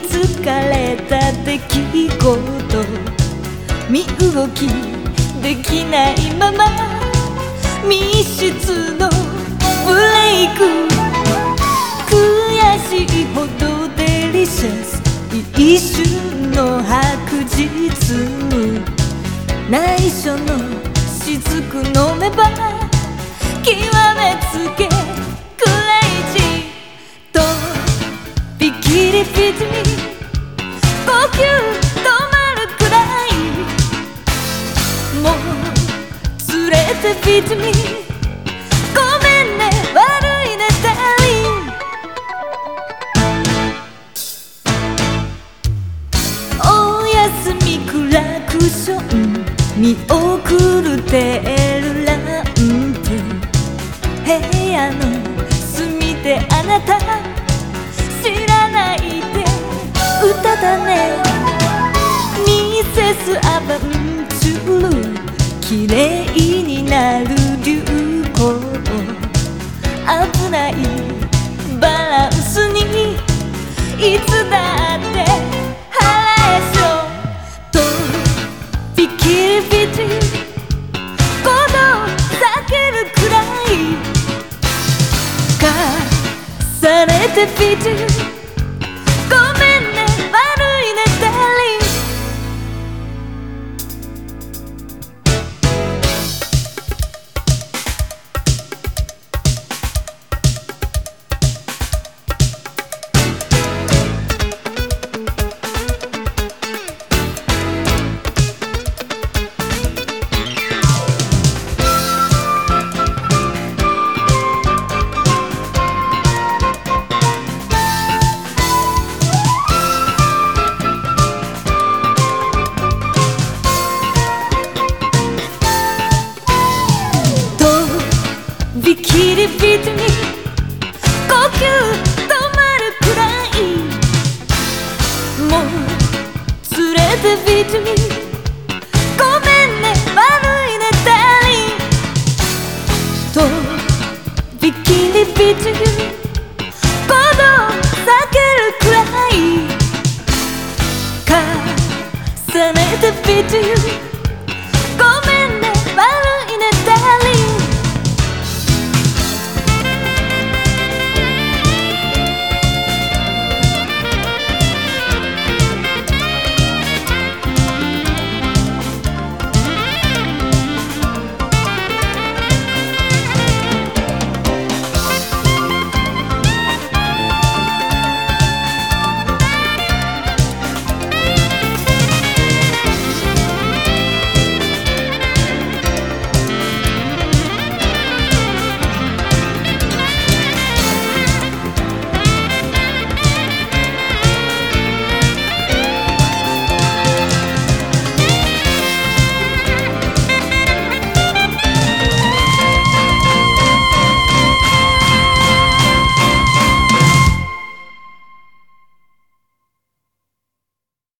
つかれた出来事。身動きできないまま。密室のブレイク。悔しいほどデリシャス。一瞬の白日。内緒の雫飲めばびきりフィズに呼吸止まるくらい。もう連れてフィズにごめんね悪いねダーリンおやすみクラクション見送るテールランプ部屋の隅であなた。だね。ミセスアバンチュール綺麗になる流行。危ないバランスに。いつだってハラエションとびきりビチ鼓動避けるくらい。かされてビチご止まるくらいもう連れてビートに